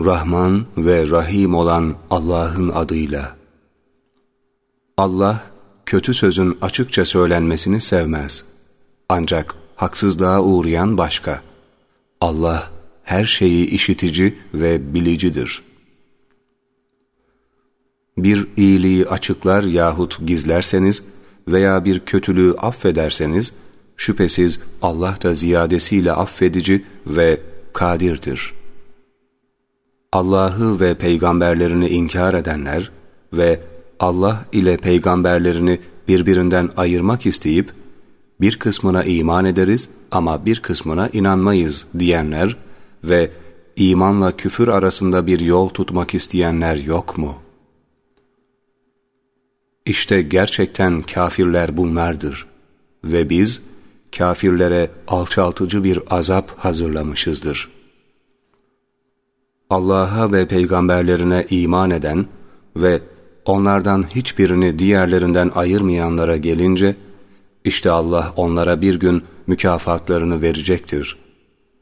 Rahman ve Rahim olan Allah'ın adıyla. Allah, kötü sözün açıkça söylenmesini sevmez. Ancak haksızlığa uğrayan başka. Allah, her şeyi işitici ve bilicidir. Bir iyiliği açıklar yahut gizlerseniz veya bir kötülüğü affederseniz, şüphesiz Allah da ziyadesiyle affedici ve kadirdir.'' Allah'ı ve peygamberlerini inkar edenler ve Allah ile peygamberlerini birbirinden ayırmak isteyip bir kısmına iman ederiz ama bir kısmına inanmayız diyenler ve imanla küfür arasında bir yol tutmak isteyenler yok mu? İşte gerçekten kafirler bunlardır ve biz kafirlere alçaltıcı bir azap hazırlamışızdır.'' Allah'a ve peygamberlerine iman eden ve onlardan hiçbirini diğerlerinden ayırmayanlara gelince, işte Allah onlara bir gün mükafatlarını verecektir.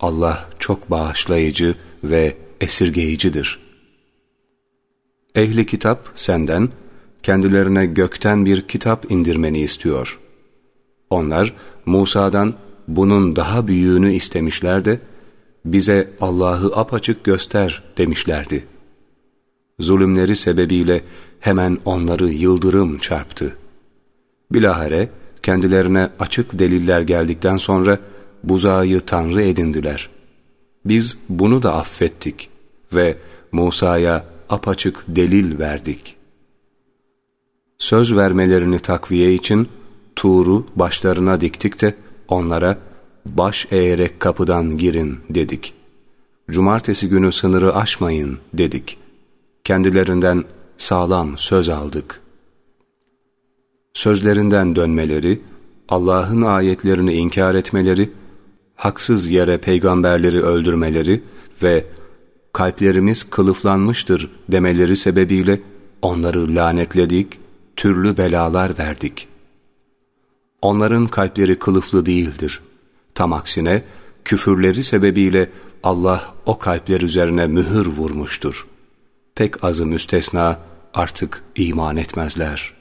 Allah çok bağışlayıcı ve esirgeyicidir. Ehli kitap senden, kendilerine gökten bir kitap indirmeni istiyor. Onlar Musa'dan bunun daha büyüğünü istemişler de, bize Allah'ı apaçık göster demişlerdi. Zulümleri sebebiyle hemen onları yıldırım çarptı. Bilahare kendilerine açık deliller geldikten sonra buzağı tanrı edindiler. Biz bunu da affettik ve Musa'ya apaçık delil verdik. Söz vermelerini takviye için Tuğru başlarına diktik de onlara baş eğerek kapıdan girin dedik. Cumartesi günü sınırı aşmayın dedik. Kendilerinden sağlam söz aldık. Sözlerinden dönmeleri, Allah'ın ayetlerini inkar etmeleri, haksız yere peygamberleri öldürmeleri ve kalplerimiz kılıflanmıştır demeleri sebebiyle onları lanetledik, türlü belalar verdik. Onların kalpleri kılıflı değildir. Tam aksine küfürleri sebebiyle Allah o kalpler üzerine mühür vurmuştur. Pek azı müstesna artık iman etmezler.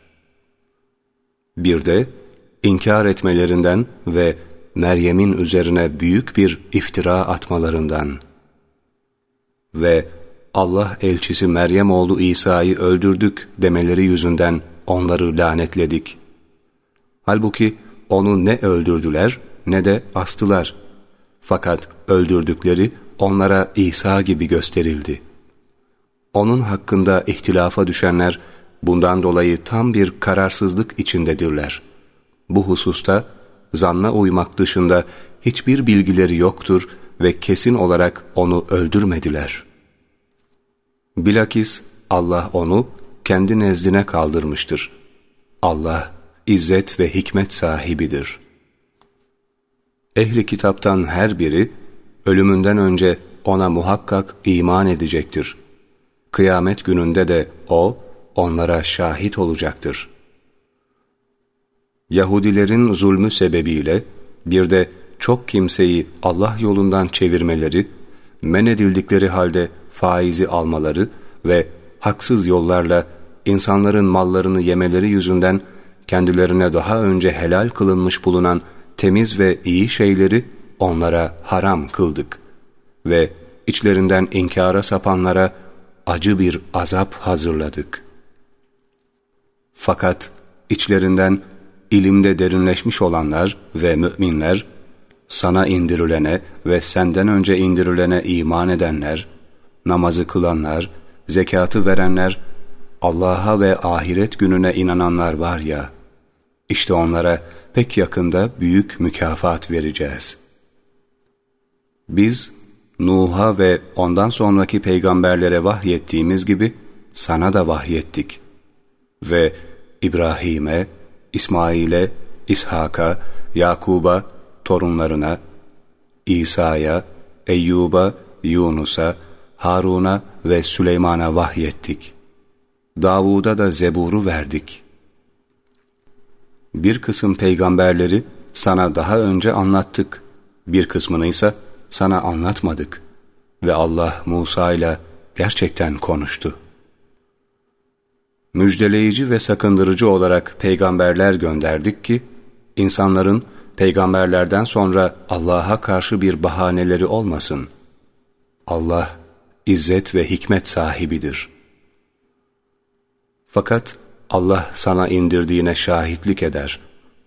Bir de inkar etmelerinden ve Meryem'in üzerine büyük bir iftira atmalarından ve Allah elçisi Meryem oğlu İsa'yı öldürdük demeleri yüzünden onları lanetledik. Halbuki onu ne öldürdüler ne de astılar. Fakat öldürdükleri onlara İsa gibi gösterildi. Onun hakkında ihtilafa düşenler bundan dolayı tam bir kararsızlık içindedirler. Bu hususta zanna uymak dışında hiçbir bilgileri yoktur ve kesin olarak onu öldürmediler. Bilakis Allah onu kendi nezdine kaldırmıştır. Allah izzet ve hikmet sahibidir.'' Ehli kitaptan her biri ölümünden önce ona muhakkak iman edecektir. Kıyamet gününde de o onlara şahit olacaktır. Yahudilerin zulmü sebebiyle bir de çok kimseyi Allah yolundan çevirmeleri, men edildikleri halde faizi almaları ve haksız yollarla insanların mallarını yemeleri yüzünden kendilerine daha önce helal kılınmış bulunan temiz ve iyi şeyleri onlara haram kıldık ve içlerinden inkara sapanlara acı bir azap hazırladık. Fakat içlerinden ilimde derinleşmiş olanlar ve müminler, sana indirilene ve senden önce indirilene iman edenler, namazı kılanlar, zekatı verenler, Allah'a ve ahiret gününe inananlar var ya, işte onlara pek yakında büyük mükafat vereceğiz. Biz Nuh'a ve ondan sonraki peygamberlere vahyettiğimiz gibi sana da vahyettik. Ve İbrahim'e, İsmail'e, İshak'a, Yakub'a, torunlarına, İsa'ya, Eyyub'a, Yunus'a, Harun'a ve Süleyman'a vahyettik. Davud'a da Zebur'u verdik.'' Bir kısım peygamberleri sana daha önce anlattık. Bir kısmını ise sana anlatmadık. Ve Allah Musa ile gerçekten konuştu. Müjdeleyici ve sakındırıcı olarak peygamberler gönderdik ki, insanların peygamberlerden sonra Allah'a karşı bir bahaneleri olmasın. Allah, izzet ve hikmet sahibidir. Fakat Allah sana indirdiğine şahitlik eder.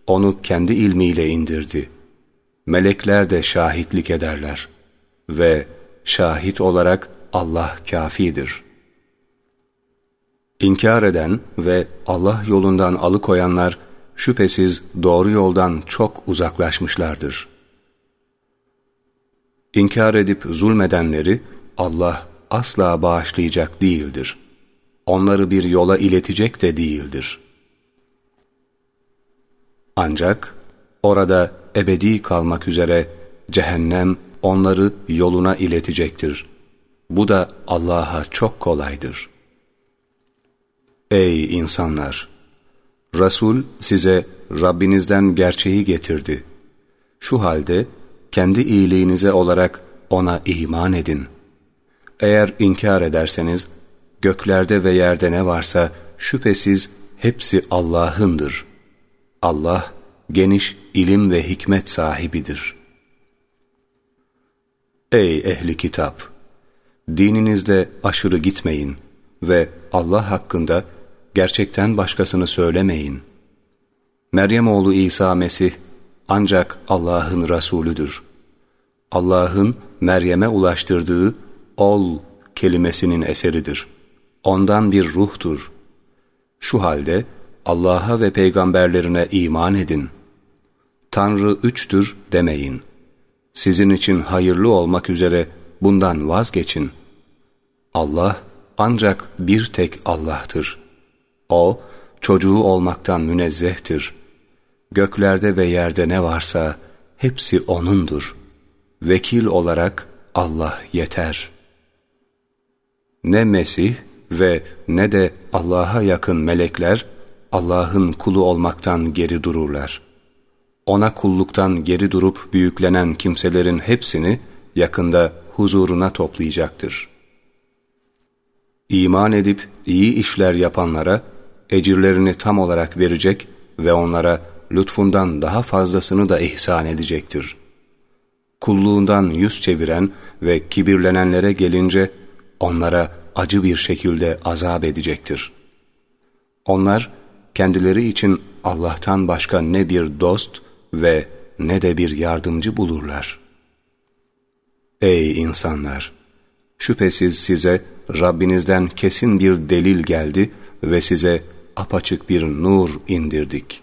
Onu kendi ilmiyle indirdi. Melekler de şahitlik ederler. Ve şahit olarak Allah kafidir. İnkar eden ve Allah yolundan alıkoyanlar şüphesiz doğru yoldan çok uzaklaşmışlardır. İnkar edip zulmedenleri Allah asla bağışlayacak değildir. Onları bir yola iletecek de değildir. Ancak orada ebedi kalmak üzere cehennem onları yoluna iletecektir. Bu da Allah'a çok kolaydır. Ey insanlar! Resul size Rabbinizden gerçeği getirdi. Şu halde kendi iyiliğinize olarak ona iman edin. Eğer inkar ederseniz, göklerde ve yerde ne varsa şüphesiz hepsi Allah'ındır. Allah, geniş ilim ve hikmet sahibidir. Ey ehli kitap! Dininizde aşırı gitmeyin ve Allah hakkında gerçekten başkasını söylemeyin. Meryem oğlu İsa Mesih ancak Allah'ın Resulüdür. Allah'ın Meryem'e ulaştırdığı ol kelimesinin eseridir. Ondan bir ruhtur. Şu halde Allah'a ve peygamberlerine iman edin. Tanrı üçtür demeyin. Sizin için hayırlı olmak üzere bundan vazgeçin. Allah ancak bir tek Allah'tır. O, çocuğu olmaktan münezzehtir. Göklerde ve yerde ne varsa hepsi O'nundur. Vekil olarak Allah yeter. Ne Mesih ve ne de Allah'a yakın melekler Allah'ın kulu olmaktan geri dururlar. Ona kulluktan geri durup büyüklenen kimselerin hepsini yakında huzuruna toplayacaktır. İman edip iyi işler yapanlara ecirlerini tam olarak verecek ve onlara lütfundan daha fazlasını da ihsan edecektir. Kulluğundan yüz çeviren ve kibirlenenlere gelince onlara acı bir şekilde azap edecektir. Onlar kendileri için Allah'tan başka ne bir dost ve ne de bir yardımcı bulurlar. Ey insanlar! Şüphesiz size Rabbinizden kesin bir delil geldi ve size apaçık bir nur indirdik.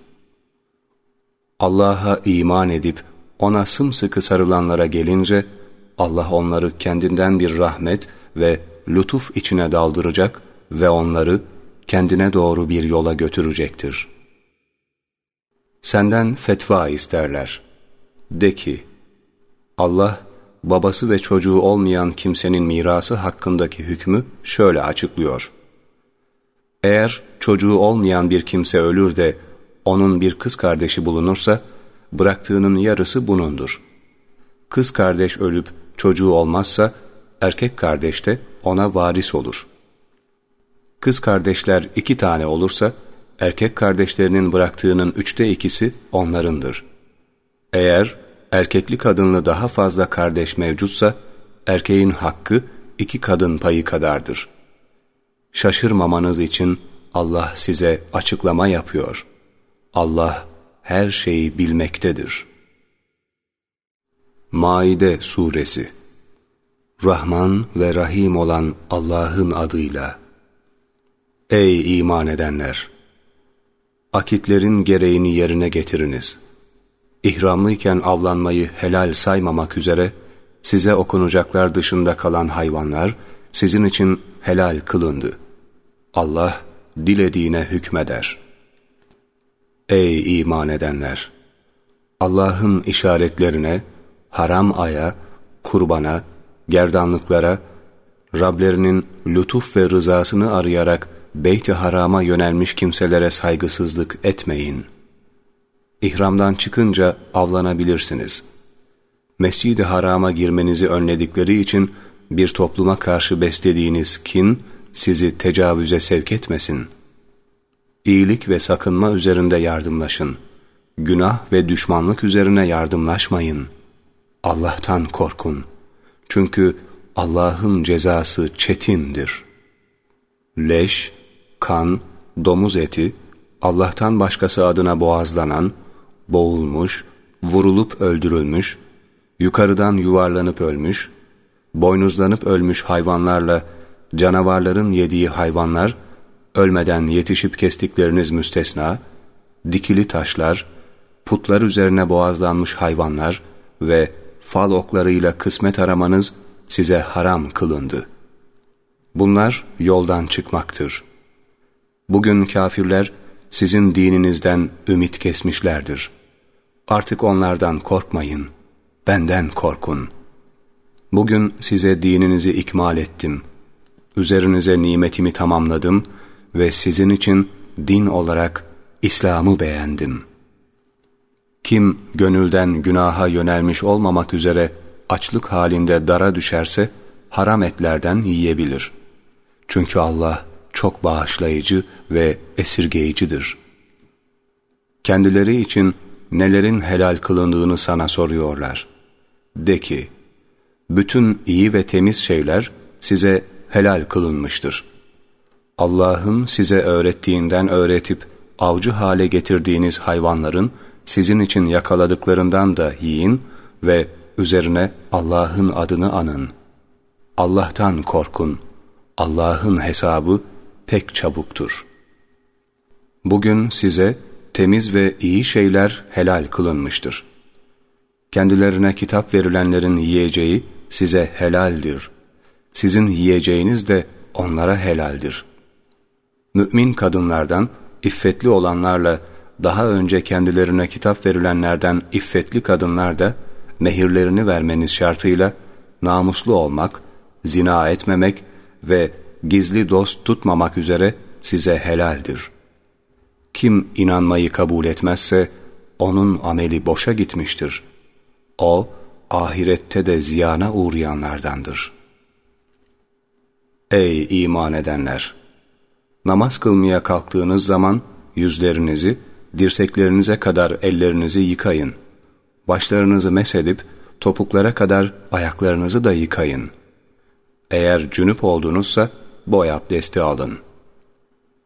Allah'a iman edip ona sımsıkı sarılanlara gelince Allah onları kendinden bir rahmet ve lütuf içine daldıracak ve onları kendine doğru bir yola götürecektir. Senden fetva isterler. De ki, Allah, babası ve çocuğu olmayan kimsenin mirası hakkındaki hükmü şöyle açıklıyor. Eğer çocuğu olmayan bir kimse ölür de onun bir kız kardeşi bulunursa, bıraktığının yarısı bunundur. Kız kardeş ölüp çocuğu olmazsa, erkek kardeş de ona varis olur. Kız kardeşler iki tane olursa, erkek kardeşlerinin bıraktığının üçte ikisi onlarındır. Eğer erkekli kadınlı daha fazla kardeş mevcutsa, erkeğin hakkı iki kadın payı kadardır. Şaşırmamanız için Allah size açıklama yapıyor. Allah her şeyi bilmektedir. Maide Suresi Rahman ve Rahim olan Allah'ın adıyla Ey iman edenler! Akitlerin gereğini yerine getiriniz. İhramlıyken avlanmayı helal saymamak üzere size okunacaklar dışında kalan hayvanlar sizin için helal kılındı. Allah dilediğine hükmeder. Ey iman edenler! Allah'ın işaretlerine, haram aya, kurbana, gerdanlıklara, Rablerinin lütuf ve rızasını arayarak Beyt-i Haram'a yönelmiş kimselere saygısızlık etmeyin. İhramdan çıkınca avlanabilirsiniz. Mescid-i Haram'a girmenizi önledikleri için bir topluma karşı beslediğiniz kin sizi tecavüze sevk etmesin. İyilik ve sakınma üzerinde yardımlaşın. Günah ve düşmanlık üzerine yardımlaşmayın. Allah'tan korkun. Çünkü Allah'ın cezası çetindir. Leş, kan, domuz eti, Allah'tan başkası adına boğazlanan, boğulmuş, vurulup öldürülmüş, yukarıdan yuvarlanıp ölmüş, boynuzlanıp ölmüş hayvanlarla canavarların yediği hayvanlar, ölmeden yetişip kestikleriniz müstesna, dikili taşlar, putlar üzerine boğazlanmış hayvanlar ve fal oklarıyla kısmet aramanız size haram kılındı. Bunlar yoldan çıkmaktır. Bugün kafirler sizin dininizden ümit kesmişlerdir. Artık onlardan korkmayın, benden korkun. Bugün size dininizi ikmal ettim. Üzerinize nimetimi tamamladım ve sizin için din olarak İslam'ı beğendim. Kim gönülden günaha yönelmiş olmamak üzere açlık halinde dara düşerse haram etlerden yiyebilir. Çünkü Allah çok bağışlayıcı ve esirgeyicidir. Kendileri için nelerin helal kılındığını sana soruyorlar. De ki, bütün iyi ve temiz şeyler size helal kılınmıştır. Allah'ın size öğrettiğinden öğretip avcı hale getirdiğiniz hayvanların sizin için yakaladıklarından da yiyin ve üzerine Allah'ın adını anın. Allah'tan korkun. Allah'ın hesabı pek çabuktur. Bugün size temiz ve iyi şeyler helal kılınmıştır. Kendilerine kitap verilenlerin yiyeceği size helaldir. Sizin yiyeceğiniz de onlara helaldir. Mümin kadınlardan iffetli olanlarla daha önce kendilerine kitap verilenlerden iffetli kadınlar da mehirlerini vermeniz şartıyla namuslu olmak, zina etmemek ve gizli dost tutmamak üzere size helaldir. Kim inanmayı kabul etmezse onun ameli boşa gitmiştir. O, ahirette de ziyana uğrayanlardandır. Ey iman edenler! Namaz kılmaya kalktığınız zaman yüzlerinizi, dirseklerinize kadar ellerinizi yıkayın. Başlarınızı mesedip topuklara kadar ayaklarınızı da yıkayın. Eğer cünüp oldunuzsa boy abdesti alın.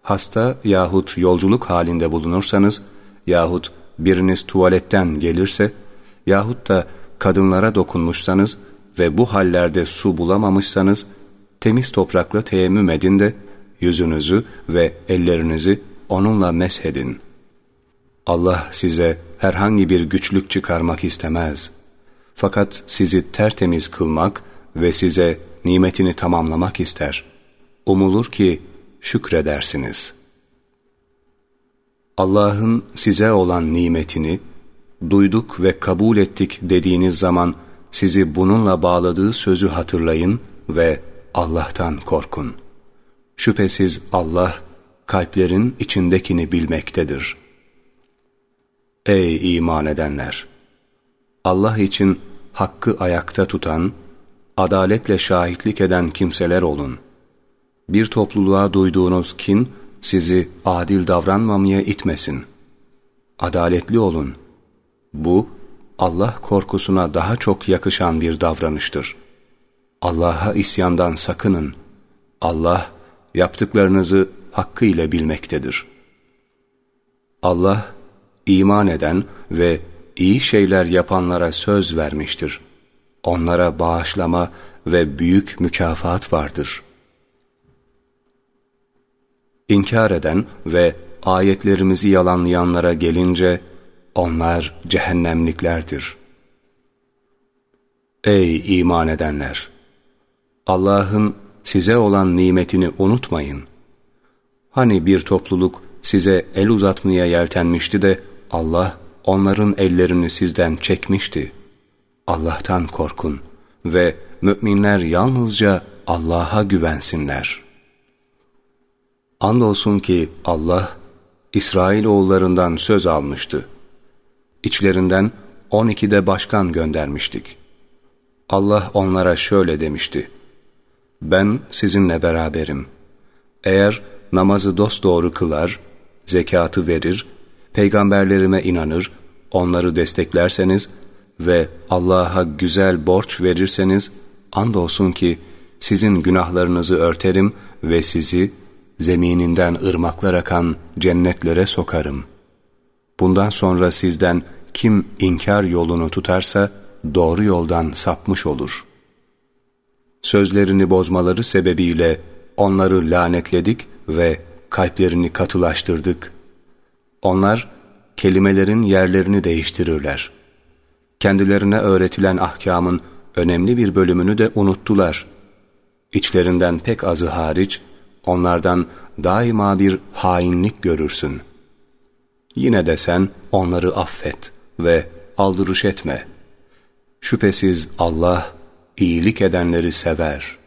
Hasta yahut yolculuk halinde bulunursanız yahut biriniz tuvaletten gelirse yahut da kadınlara dokunmuşsanız ve bu hallerde su bulamamışsanız temiz toprakla teyemmüm edin de yüzünüzü ve ellerinizi onunla meshedin. Allah size herhangi bir güçlük çıkarmak istemez. Fakat sizi tertemiz kılmak ve size nimetini tamamlamak ister. Umulur ki şükredersiniz. Allah'ın size olan nimetini duyduk ve kabul ettik dediğiniz zaman sizi bununla bağladığı sözü hatırlayın ve Allah'tan korkun. Şüphesiz Allah kalplerin içindekini bilmektedir. Ey iman edenler! Allah için hakkı ayakta tutan, adaletle şahitlik eden kimseler olun. Bir topluluğa duyduğunuz kin sizi adil davranmamaya itmesin. Adaletli olun. Bu Allah korkusuna daha çok yakışan bir davranıştır. Allah'a isyandan sakının. Allah yaptıklarınızı hakkıyla bilmektedir. Allah iman eden ve iyi şeyler yapanlara söz vermiştir. Onlara bağışlama ve büyük mükafat vardır. İnkar eden ve ayetlerimizi yalanlayanlara gelince onlar cehennemliklerdir. Ey iman edenler! Allah'ın size olan nimetini unutmayın. Hani bir topluluk size el uzatmaya yeltenmişti de Allah onların ellerini sizden çekmişti. Allah'tan korkun ve müminler yalnızca Allah'a güvensinler. Andolsun ki Allah İsrail oğullarından söz almıştı. İçlerinden on iki de başkan göndermiştik. Allah onlara şöyle demişti. ben sizinle beraberim. Eğer namazı dosdoğru kılar, zekatı verir, peygamberlerime inanır, onları desteklerseniz ve Allah'a güzel borç verirseniz, andolsun ki sizin günahlarınızı örterim ve sizi zemininden ırmaklar akan cennetlere sokarım. Bundan sonra sizden kim inkar yolunu tutarsa doğru yoldan sapmış olur. Sözlerini bozmaları sebebiyle onları lanetledik ve kalplerini katılaştırdık. Onlar kelimelerin yerlerini değiştirirler. Kendilerine öğretilen ahkamın önemli bir bölümünü de unuttular. İçlerinden pek azı hariç, onlardan daima bir hainlik görürsün. Yine de sen onları affet ve aldırış etme. Şüphesiz Allah iyilik edenleri sever.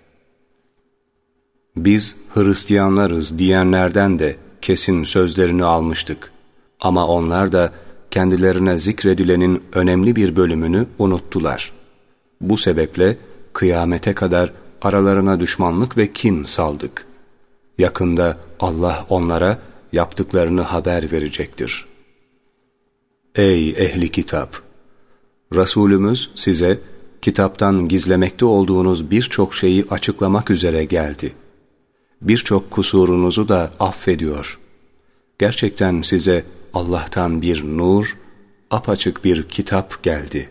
Biz Hristiyanlarız diyenlerden de kesin sözlerini almıştık. Ama onlar da kendilerine zikredilenin önemli bir bölümünü unuttular. Bu sebeple kıyamete kadar aralarına düşmanlık ve kin saldık. Yakında Allah onlara yaptıklarını haber verecektir. Ey ehli kitap! Resulümüz size kitaptan gizlemekte olduğunuz birçok şeyi açıklamak üzere geldi. Birçok kusurunuzu da affediyor. Gerçekten size Allah'tan bir nur, apaçık bir kitap geldi.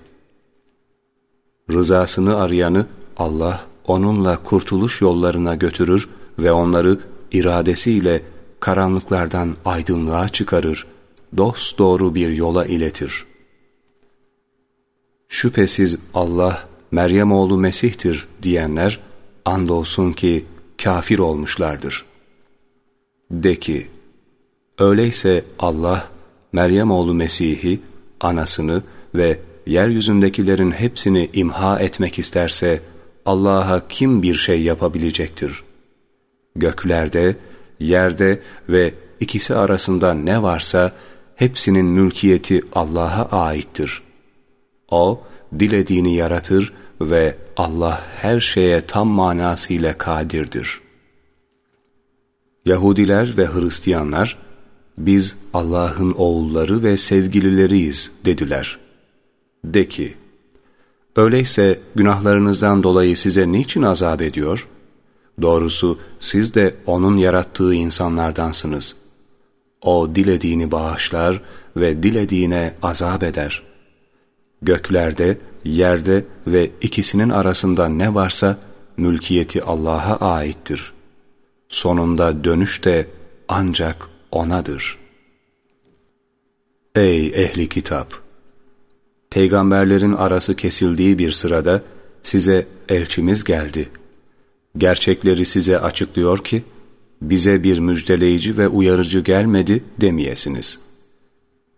Rızasını arayanı Allah onunla kurtuluş yollarına götürür ve onları iradesiyle karanlıklardan aydınlığa çıkarır, dost doğru bir yola iletir. Şüphesiz Allah Meryem oğlu Mesih'tir diyenler andolsun ki kafir olmuşlardır. De ki, öyleyse Allah Meryem oğlu Mesih'i, anasını ve yeryüzündekilerin hepsini imha etmek isterse Allah'a kim bir şey yapabilecektir? Göklerde, yerde ve ikisi arasında ne varsa hepsinin mülkiyeti Allah'a aittir. O, dilediğini yaratır ve Allah her şeye tam manasıyla kadirdir. Yahudiler ve Hristiyanlar, biz Allah'ın oğulları ve sevgilileriyiz dediler. De ki, öyleyse günahlarınızdan dolayı size niçin azap ediyor? Doğrusu siz de O'nun yarattığı insanlardansınız. O dilediğini bağışlar ve dilediğine azap eder. Göklerde, yerde ve ikisinin arasında ne varsa mülkiyeti Allah'a aittir. Sonunda dönüş de ancak O'nadır. Ey ehli kitap! Peygamberlerin arası kesildiği bir sırada size elçimiz geldi. Gerçekleri size açıklıyor ki, bize bir müjdeleyici ve uyarıcı gelmedi demeyesiniz.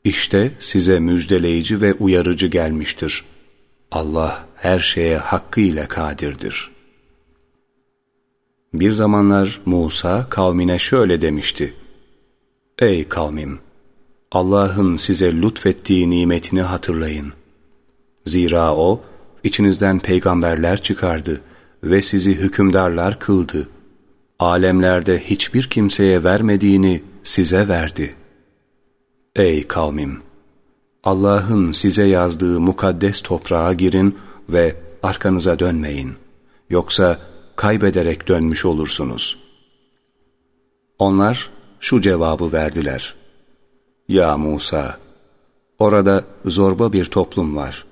İşte size müjdeleyici ve uyarıcı gelmiştir. Allah her şeye hakkıyla kadirdir. Bir zamanlar Musa kavmine şöyle demişti. Ey kavmim! Allah'ın size lütfettiği nimetini hatırlayın. Zira O, içinizden peygamberler çıkardı ve sizi hükümdarlar kıldı. Alemlerde hiçbir kimseye vermediğini size verdi. Ey kavmim! Allah'ın size yazdığı mukaddes toprağa girin ve arkanıza dönmeyin. Yoksa kaybederek dönmüş olursunuz. Onlar şu cevabı verdiler. Ya Musa! Orada zorba bir toplum var.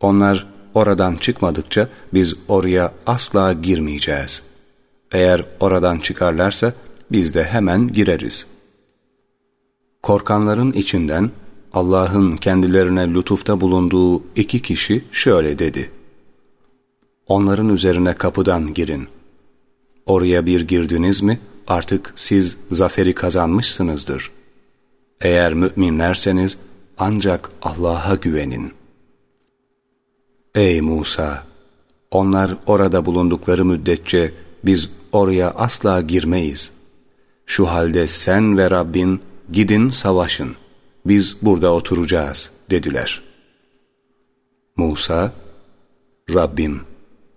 Onlar oradan çıkmadıkça biz oraya asla girmeyeceğiz. Eğer oradan çıkarlarsa biz de hemen gireriz. Korkanların içinden Allah'ın kendilerine lütufta bulunduğu iki kişi şöyle dedi. Onların üzerine kapıdan girin. Oraya bir girdiniz mi artık siz zaferi kazanmışsınızdır. Eğer müminlerseniz ancak Allah'a güvenin. Ey Musa! Onlar orada bulundukları müddetçe biz oraya asla girmeyiz. Şu halde sen ve Rabbin gidin savaşın. Biz burada oturacağız dediler. Musa, Rabbim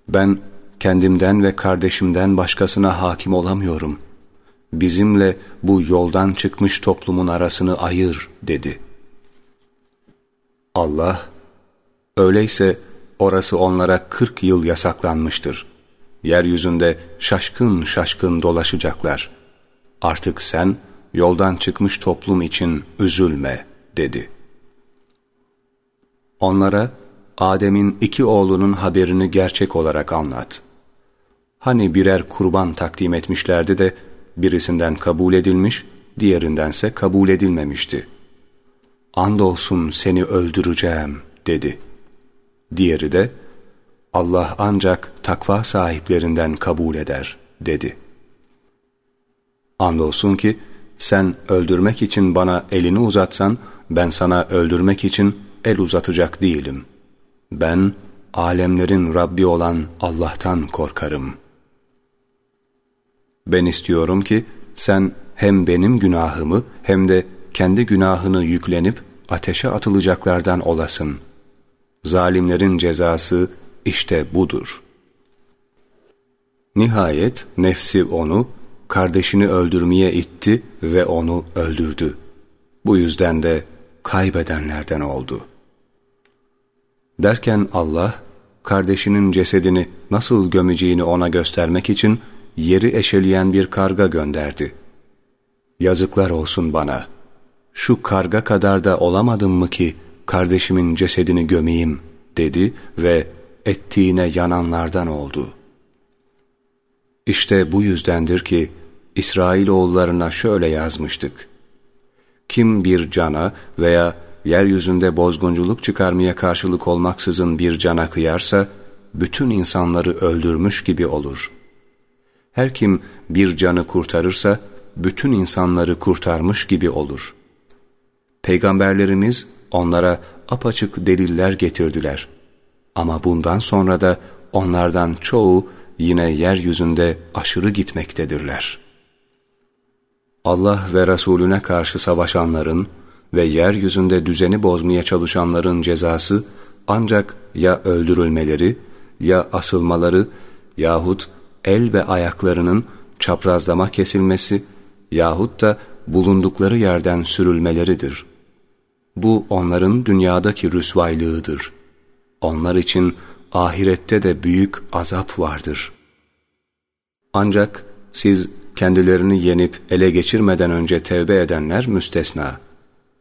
ben kendimden ve kardeşimden başkasına hakim olamıyorum. Bizimle bu yoldan çıkmış toplumun arasını ayır dedi. Allah, öyleyse orası onlara kırk yıl yasaklanmıştır. Yeryüzünde şaşkın şaşkın dolaşacaklar. Artık sen yoldan çıkmış toplum için üzülme dedi. Onlara Adem'in iki oğlunun haberini gerçek olarak anlat. Hani birer kurban takdim etmişlerdi de birisinden kabul edilmiş, diğerindense kabul edilmemişti. Andolsun seni öldüreceğim dedi. Diğeri de Allah ancak takva sahiplerinden kabul eder dedi. Andolsun ki sen öldürmek için bana elini uzatsan ben sana öldürmek için el uzatacak değilim. Ben alemlerin Rabbi olan Allah'tan korkarım. Ben istiyorum ki sen hem benim günahımı hem de kendi günahını yüklenip ateşe atılacaklardan olasın. Zalimlerin cezası işte budur. Nihayet nefsi onu, kardeşini öldürmeye itti ve onu öldürdü. Bu yüzden de kaybedenlerden oldu. Derken Allah, kardeşinin cesedini nasıl gömeceğini ona göstermek için yeri eşeleyen bir karga gönderdi. Yazıklar olsun bana. Şu karga kadar da olamadım mı ki kardeşimin cesedini gömeyim dedi ve ettiğine yananlardan oldu. İşte bu yüzdendir ki İsrailoğullarına şöyle yazmıştık. Kim bir cana veya yeryüzünde bozgunculuk çıkarmaya karşılık olmaksızın bir cana kıyarsa, bütün insanları öldürmüş gibi olur. Her kim bir canı kurtarırsa, bütün insanları kurtarmış gibi olur. Peygamberlerimiz onlara apaçık deliller getirdiler. Ama bundan sonra da onlardan çoğu yine yeryüzünde aşırı gitmektedirler. Allah ve Resulüne karşı savaşanların ve yeryüzünde düzeni bozmaya çalışanların cezası ancak ya öldürülmeleri, ya asılmaları yahut el ve ayaklarının çaprazlama kesilmesi yahut da bulundukları yerden sürülmeleridir. Bu onların dünyadaki rüsvaylığıdır. Onlar için ahirette de büyük azap vardır. Ancak siz kendilerini yenip ele geçirmeden önce tevbe edenler müstesna.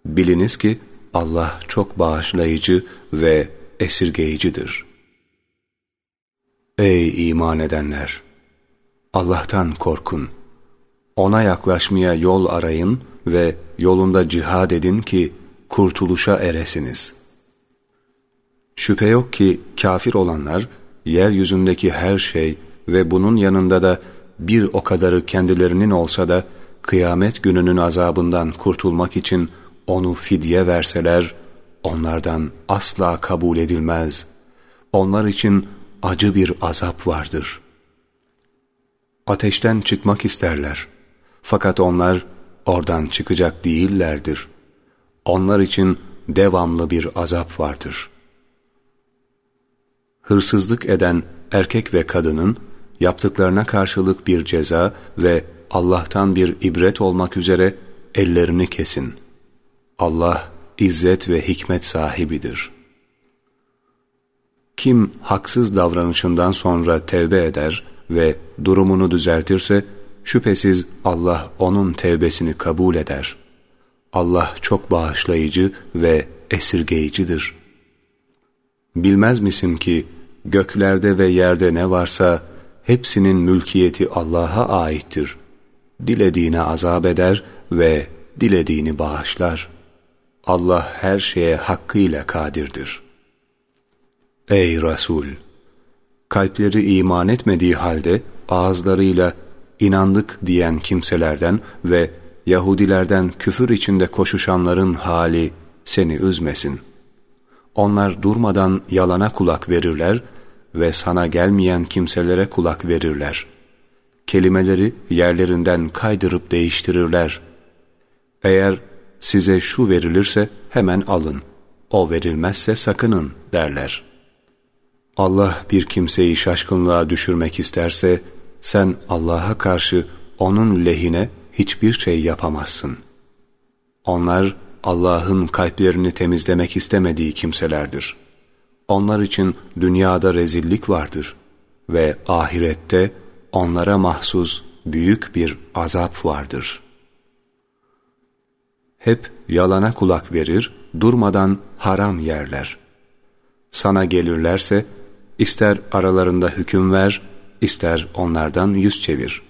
Biliniz ki Allah çok bağışlayıcı ve esirgeyicidir. Ey iman edenler! Allah'tan korkun. Ona yaklaşmaya yol arayın ve yolunda cihad edin ki kurtuluşa eresiniz. Şüphe yok ki kafir olanlar yeryüzündeki her şey ve bunun yanında da bir o kadarı kendilerinin olsa da kıyamet gününün azabından kurtulmak için onu fidye verseler onlardan asla kabul edilmez. Onlar için acı bir azap vardır. Ateşten çıkmak isterler. Fakat onlar oradan çıkacak değillerdir. Onlar için devamlı bir azap vardır. Hırsızlık eden erkek ve kadının yaptıklarına karşılık bir ceza ve Allah'tan bir ibret olmak üzere ellerini kesin. Allah izzet ve hikmet sahibidir. Kim haksız davranışından sonra tevbe eder ve durumunu düzeltirse, şüphesiz Allah onun tevbesini kabul eder. Allah çok bağışlayıcı ve esirgeyicidir. Bilmez misin ki, göklerde ve yerde ne varsa, hepsinin mülkiyeti Allah'a aittir. Dilediğine azap eder ve dilediğini bağışlar. Allah her şeye hakkıyla kadirdir. Ey Resul! Kalpleri iman etmediği halde ağızlarıyla inandık diyen kimselerden ve Yahudilerden küfür içinde koşuşanların hali seni üzmesin. Onlar durmadan yalana kulak verirler ve sana gelmeyen kimselere kulak verirler. Kelimeleri yerlerinden kaydırıp değiştirirler. Eğer size şu verilirse hemen alın, o verilmezse sakının derler. Allah bir kimseyi şaşkınlığa düşürmek isterse, sen Allah'a karşı onun lehine hiçbir şey yapamazsın. Onlar Allah'ın kalplerini temizlemek istemediği kimselerdir. Onlar için dünyada rezillik vardır ve ahirette onlara mahsus büyük bir azap vardır. Hep yalana kulak verir, durmadan haram yerler. Sana gelirlerse, ister aralarında hüküm ver, ister onlardan yüz çevir.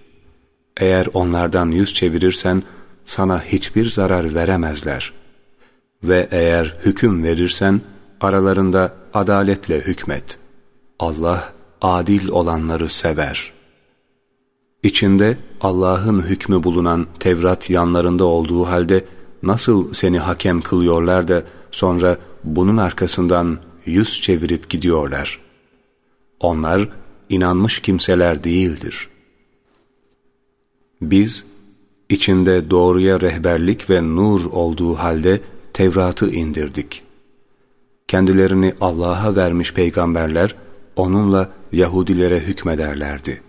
Eğer onlardan yüz çevirirsen, sana hiçbir zarar veremezler. Ve eğer hüküm verirsen, aralarında adaletle hükmet. Allah, adil olanları sever. İçinde Allah'ın hükmü bulunan Tevrat yanlarında olduğu halde, nasıl seni hakem kılıyorlar da sonra bunun arkasından yüz çevirip gidiyorlar. Onlar inanmış kimseler değildir. Biz, içinde doğruya rehberlik ve nur olduğu halde Tevrat'ı indirdik. Kendilerini Allah'a vermiş peygamberler, onunla Yahudilere hükmederlerdi.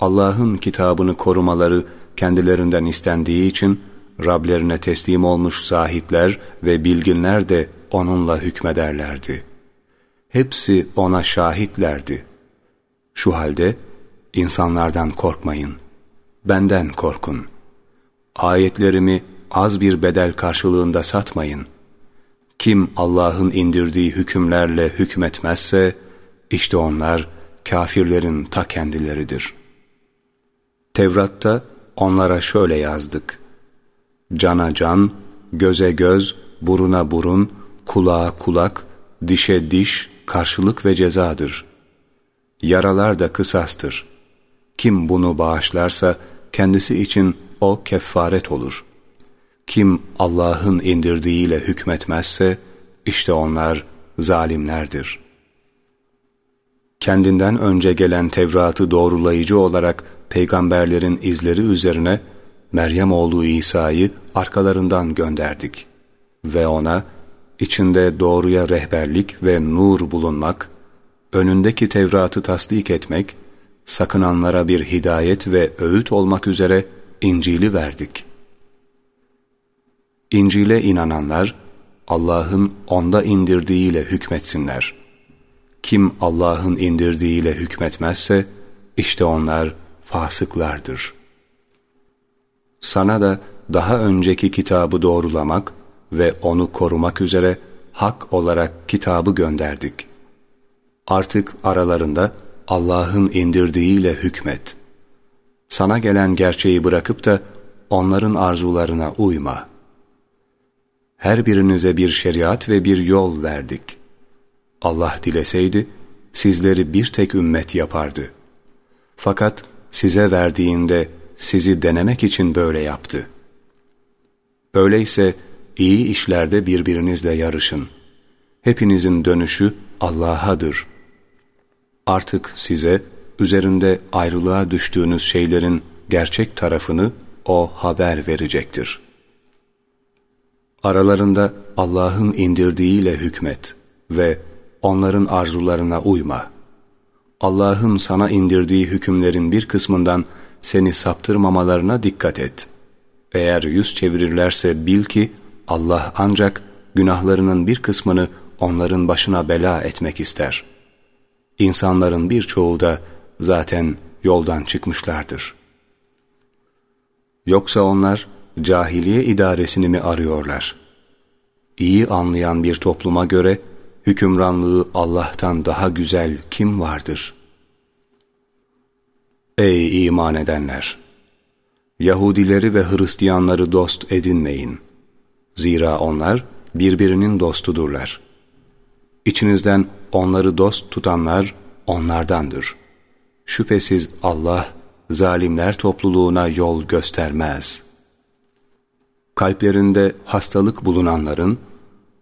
Allah'ın kitabını korumaları kendilerinden istendiği için, Rablerine teslim olmuş zahitler ve bilginler de onunla hükmederlerdi. Hepsi ona şahitlerdi. Şu halde insanlardan korkmayın, benden korkun. Ayetlerimi az bir bedel karşılığında satmayın. Kim Allah'ın indirdiği hükümlerle hükmetmezse, işte onlar kafirlerin ta kendileridir. Tevrat'ta onlara şöyle yazdık. Cana can, göze göz, buruna burun, kulağa kulak, dişe diş, karşılık ve cezadır. Yaralar da kısastır. Kim bunu bağışlarsa kendisi için o kefaret olur. Kim Allah'ın indirdiğiyle hükmetmezse işte onlar zalimlerdir. Kendinden önce gelen Tevrat'ı doğrulayıcı olarak peygamberlerin izleri üzerine Meryem oğlu İsa'yı arkalarından gönderdik ve ona içinde doğruya rehberlik ve nur bulunmak, önündeki Tevrat'ı tasdik etmek, sakınanlara bir hidayet ve öğüt olmak üzere İncil'i verdik. İncil'e inananlar, Allah'ın onda indirdiğiyle hükmetsinler. Kim Allah'ın indirdiğiyle hükmetmezse, işte onlar fasıklardır.'' sana da daha önceki kitabı doğrulamak ve onu korumak üzere hak olarak kitabı gönderdik. Artık aralarında Allah'ın indirdiğiyle hükmet. Sana gelen gerçeği bırakıp da onların arzularına uyma. Her birinize bir şeriat ve bir yol verdik. Allah dileseydi, sizleri bir tek ümmet yapardı. Fakat size verdiğinde sizi denemek için böyle yaptı. Öyleyse iyi işlerde birbirinizle yarışın. Hepinizin dönüşü Allah'adır. Artık size üzerinde ayrılığa düştüğünüz şeylerin gerçek tarafını O haber verecektir. Aralarında Allah'ın indirdiğiyle hükmet ve onların arzularına uyma. Allah'ın sana indirdiği hükümlerin bir kısmından seni saptırmamalarına dikkat et. Eğer yüz çevirirlerse bil ki Allah ancak günahlarının bir kısmını onların başına bela etmek ister. İnsanların birçoğu da zaten yoldan çıkmışlardır. Yoksa onlar cahiliye idaresini mi arıyorlar? İyi anlayan bir topluma göre hükümranlığı Allah'tan daha güzel kim vardır?'' Ey iman edenler! Yahudileri ve Hristiyanları dost edinmeyin. Zira onlar birbirinin dostudurlar. İçinizden onları dost tutanlar onlardandır. Şüphesiz Allah zalimler topluluğuna yol göstermez. Kalplerinde hastalık bulunanların,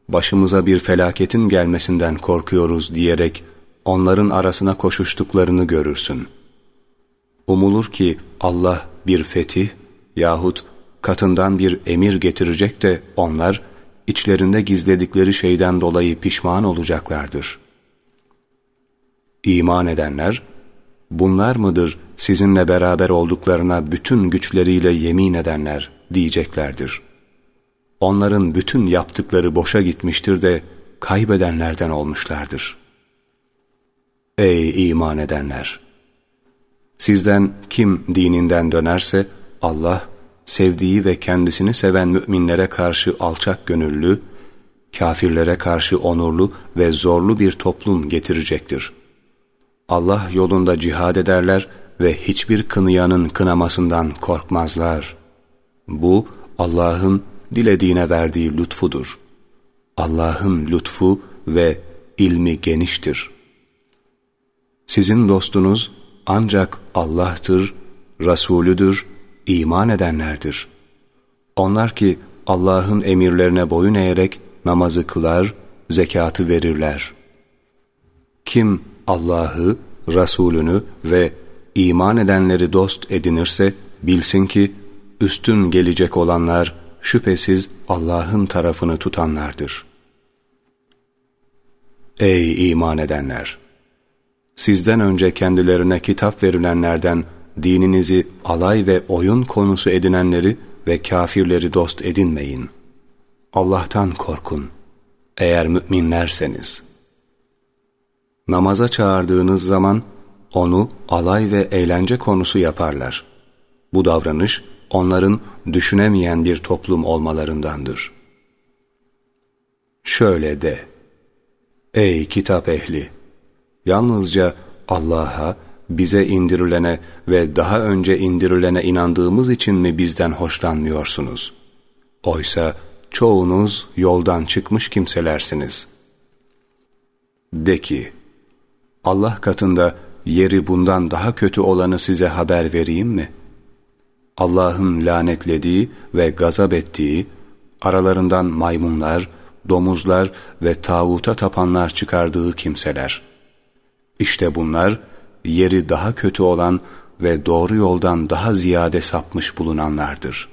başımıza bir felaketin gelmesinden korkuyoruz diyerek onların arasına koşuştuklarını görürsün.'' Umulur ki Allah bir fetih yahut katından bir emir getirecek de onlar içlerinde gizledikleri şeyden dolayı pişman olacaklardır. İman edenler, bunlar mıdır sizinle beraber olduklarına bütün güçleriyle yemin edenler diyeceklerdir. Onların bütün yaptıkları boşa gitmiştir de kaybedenlerden olmuşlardır. Ey iman edenler! Sizden kim dininden dönerse Allah sevdiği ve kendisini seven müminlere karşı alçak gönüllü, kafirlere karşı onurlu ve zorlu bir toplum getirecektir. Allah yolunda cihad ederler ve hiçbir kınıyanın kınamasından korkmazlar. Bu Allah'ın dilediğine verdiği lütfudur. Allah'ın lütfu ve ilmi geniştir. Sizin dostunuz ancak Allah'tır, Resulüdür, iman edenlerdir. Onlar ki Allah'ın emirlerine boyun eğerek namazı kılar, zekatı verirler. Kim Allah'ı, Resulünü ve iman edenleri dost edinirse bilsin ki üstün gelecek olanlar şüphesiz Allah'ın tarafını tutanlardır. Ey iman edenler! Sizden önce kendilerine kitap verilenlerden dininizi alay ve oyun konusu edinenleri ve kafirleri dost edinmeyin. Allah'tan korkun. Eğer müminlerseniz. Namaza çağırdığınız zaman onu alay ve eğlence konusu yaparlar. Bu davranış onların düşünemeyen bir toplum olmalarındandır. Şöyle de, Ey kitap ehli! Yalnızca Allah'a, bize indirilene ve daha önce indirilene inandığımız için mi bizden hoşlanmıyorsunuz? Oysa çoğunuz yoldan çıkmış kimselersiniz. De ki, Allah katında yeri bundan daha kötü olanı size haber vereyim mi? Allah'ın lanetlediği ve gazap ettiği, aralarından maymunlar, domuzlar ve tağuta tapanlar çıkardığı kimseler. İşte bunlar, yeri daha kötü olan ve doğru yoldan daha ziyade sapmış bulunanlardır.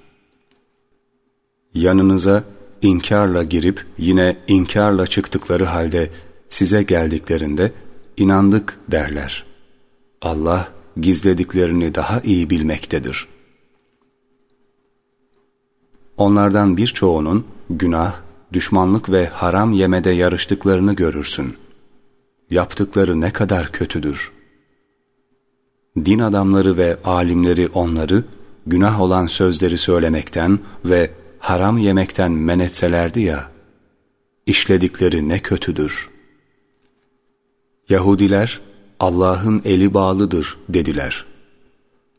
Yanınıza inkarla girip yine inkarla çıktıkları halde size geldiklerinde inandık derler. Allah gizlediklerini daha iyi bilmektedir. Onlardan birçoğunun günah, düşmanlık ve haram yemede yarıştıklarını görürsün. Yaptıkları ne kadar kötüdür. Din adamları ve alimleri onları günah olan sözleri söylemekten ve haram yemekten men etselerdi ya, işledikleri ne kötüdür. Yahudiler, Allah'ın eli bağlıdır dediler.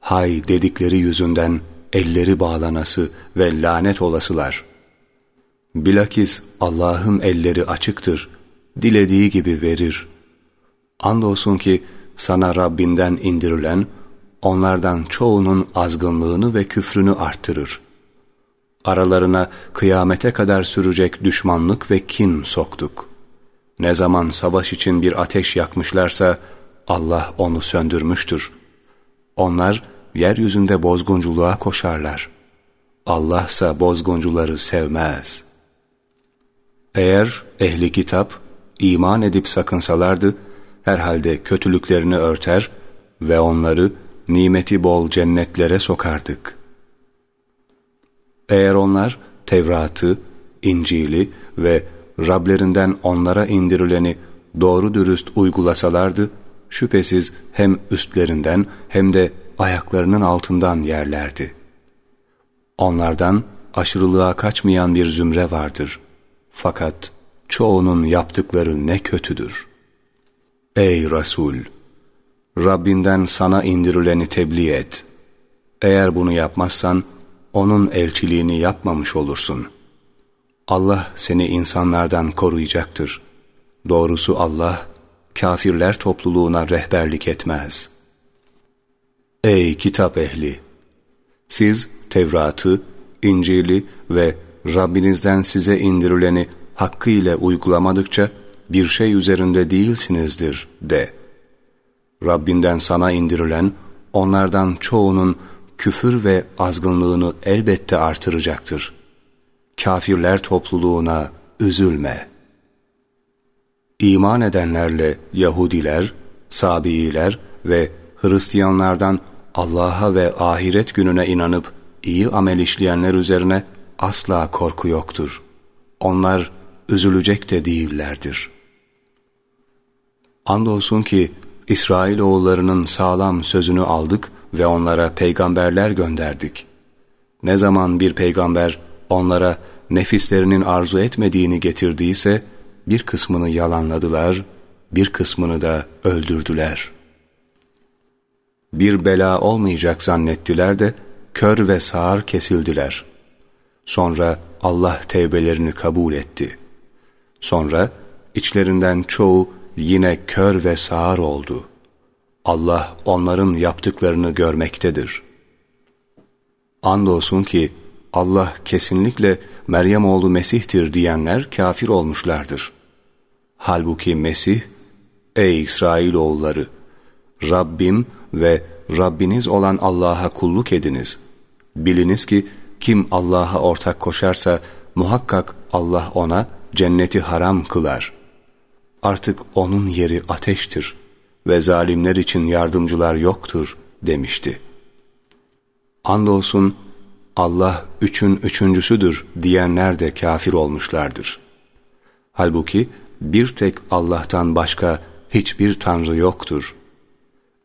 Hay dedikleri yüzünden elleri bağlanası ve lanet olasılar. Bilakis Allah'ın elleri açıktır, dilediği gibi verir. Andolsun ki sana Rabbinden indirilen, onlardan çoğunun azgınlığını ve küfrünü arttırır. Aralarına kıyamete kadar sürecek düşmanlık ve kin soktuk. Ne zaman savaş için bir ateş yakmışlarsa, Allah onu söndürmüştür. Onlar yeryüzünde bozgunculuğa koşarlar. Allah ise bozguncuları sevmez. Eğer ehli kitap iman edip sakınsalardı, herhalde kötülüklerini örter ve onları nimeti bol cennetlere sokardık. Eğer onlar Tevrat'ı, İncil'i ve Rablerinden onlara indirileni doğru dürüst uygulasalardı, şüphesiz hem üstlerinden hem de ayaklarının altından yerlerdi. Onlardan aşırılığa kaçmayan bir zümre vardır. Fakat çoğunun yaptıkları ne kötüdür. Ey Resul! Rabbinden sana indirileni tebliğ et. Eğer bunu yapmazsan, onun elçiliğini yapmamış olursun. Allah seni insanlardan koruyacaktır. Doğrusu Allah, kafirler topluluğuna rehberlik etmez. Ey kitap ehli! Siz Tevrat'ı, İncil'i ve Rabbinizden size indirileni hakkıyla uygulamadıkça bir şey üzerinde değilsinizdir de. Rabbinden sana indirilen onlardan çoğunun küfür ve azgınlığını elbette artıracaktır. Kafirler topluluğuna üzülme.'' İman edenlerle Yahudiler, Sabiiler ve Hristiyanlardan Allah'a ve ahiret gününe inanıp iyi amel işleyenler üzerine asla korku yoktur. Onlar üzülecek de değillerdir. Andolsun ki İsrail oğullarının sağlam sözünü aldık ve onlara peygamberler gönderdik. Ne zaman bir peygamber onlara nefislerinin arzu etmediğini getirdiyse bir kısmını yalanladılar, bir kısmını da öldürdüler. Bir bela olmayacak zannettiler de kör ve sağır kesildiler. Sonra Allah tevbelerini kabul etti. Sonra içlerinden çoğu yine kör ve sağır oldu. Allah onların yaptıklarını görmektedir. Andolsun ki Allah kesinlikle Meryem oğlu Mesih'tir diyenler kafir olmuşlardır. Halbuki Mesih, ey İsrail oğulları, Rabbim ve Rabbiniz olan Allah'a kulluk ediniz. Biliniz ki kim Allah'a ortak koşarsa muhakkak Allah ona cenneti haram kılar. Artık onun yeri ateştir ve zalimler için yardımcılar yoktur demişti. Andolsun Allah üçün üçüncüsüdür diyenler de kafir olmuşlardır. Halbuki bir tek Allah'tan başka hiçbir tanrı yoktur.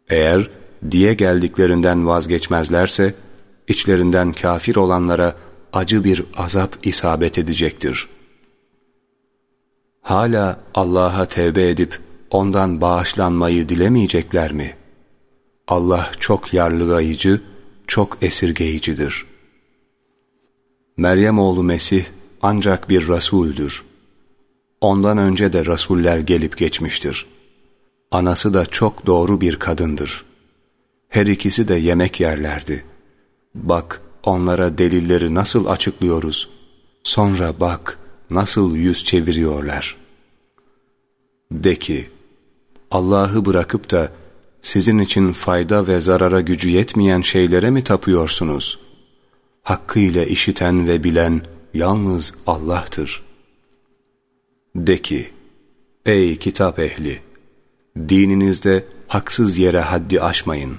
Eğer diye geldiklerinden vazgeçmezlerse, içlerinden kafir olanlara acı bir azap isabet edecektir. Hala Allah'a tevbe edip ondan bağışlanmayı dilemeyecekler mi? Allah çok yarlıgayıcı, çok esirgeyicidir. Meryem oğlu Mesih ancak bir rasuldür. Ondan önce de rasuller gelip geçmiştir. Anası da çok doğru bir kadındır. Her ikisi de yemek yerlerdi. Bak onlara delilleri nasıl açıklıyoruz. Sonra bak nasıl yüz çeviriyorlar. De ki, Allah'ı bırakıp da sizin için fayda ve zarara gücü yetmeyen şeylere mi tapıyorsunuz? Hakkıyla işiten ve bilen yalnız Allah'tır. De ki, ey kitap ehli! Dininizde haksız yere haddi aşmayın.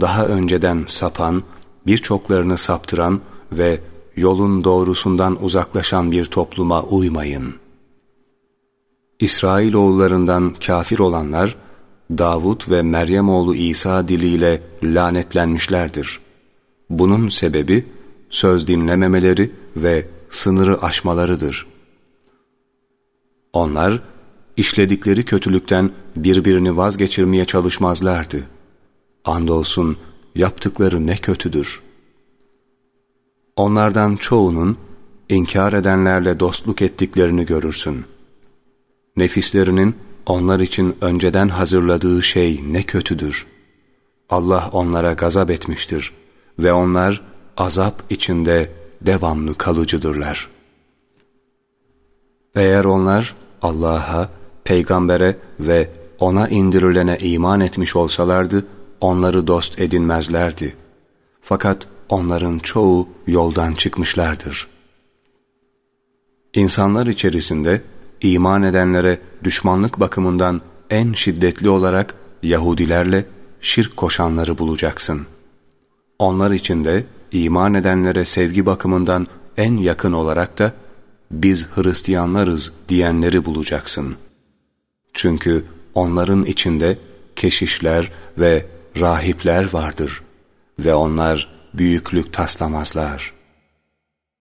Daha önceden sapan, birçoklarını saptıran ve yolun doğrusundan uzaklaşan bir topluma uymayın. İsrailoğullarından kafir olanlar, Davud ve Meryem oğlu İsa diliyle lanetlenmişlerdir. Bunun sebebi söz dinlememeleri ve sınırı aşmalarıdır. Onlar işledikleri kötülükten birbirini vazgeçirmeye çalışmazlardı. Andolsun yaptıkları ne kötüdür. Onlardan çoğunun inkar edenlerle dostluk ettiklerini görürsün. Nefislerinin onlar için önceden hazırladığı şey ne kötüdür. Allah onlara gazap etmiştir ve onlar azap içinde devamlı kalıcıdırlar. Eğer onlar Allah'a, peygambere ve ona indirilene iman etmiş olsalardı, onları dost edinmezlerdi. Fakat onların çoğu yoldan çıkmışlardır. İnsanlar içerisinde iman edenlere düşmanlık bakımından en şiddetli olarak Yahudilerle şirk koşanları bulacaksın. Onlar içinde iman edenlere sevgi bakımından en yakın olarak da biz Hristiyanlarız diyenleri bulacaksın. Çünkü onların içinde keşişler ve rahipler vardır ve onlar büyüklük taslamazlar.''